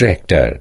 tractor